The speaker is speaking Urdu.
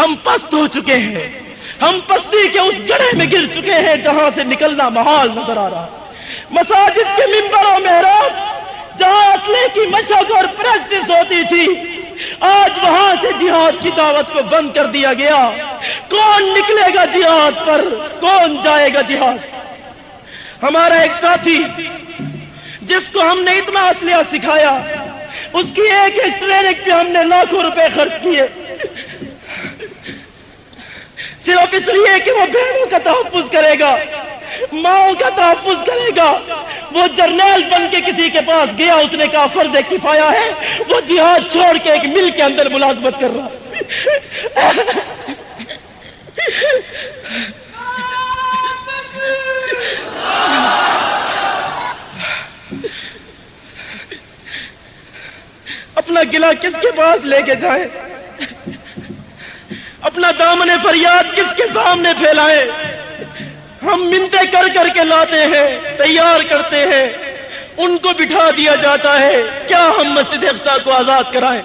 ہم پست ہو چکے ہیں۔ ہم پستی کے اس گڑھے میں گر چکے ہیں جہاں سے نکلنا محال نظر آ رہا مساجد کے ممبروں میں جہاں اسلحے کی مشق اور پریکٹس ہوتی تھی، آج وہاں سے جہاد کی دعوت کو بند کر دیا گیا۔ کون نکلے گا جہاد پر؟ کون جائے گا جہاد؟ ہمارا ایک ساتھی جس کو ہم نے اتنا اسلحہ سکھایا، اس کی ایک ایک ٹریننگ پہ ہم نے لاکھوں روپے خرچ کیے۔ صرف اس لیے کہ وہ بہنوں کا تحفظ کرے گا، ماؤں کا تحفظ کرے گا۔ وہ جرنیل بن کے کسی کے پاس گیا، اس نے کہا، فرض کفایا ہے، وہ جہاد چھوڑ کے ایک مل کے اندر ملازمت کر رہا اپنا گلا کس کے پاس لے کے جائیں اپنا دامن فریاد کس کے سامنے پھیلائے؟ ہم منتے کر کر کے لاتے ہیں، تیار کرتے ہیں۔ ان کو بٹھا دیا جاتا ہے، کیا ہم مسجد افسا کو آزاد کرائیں؟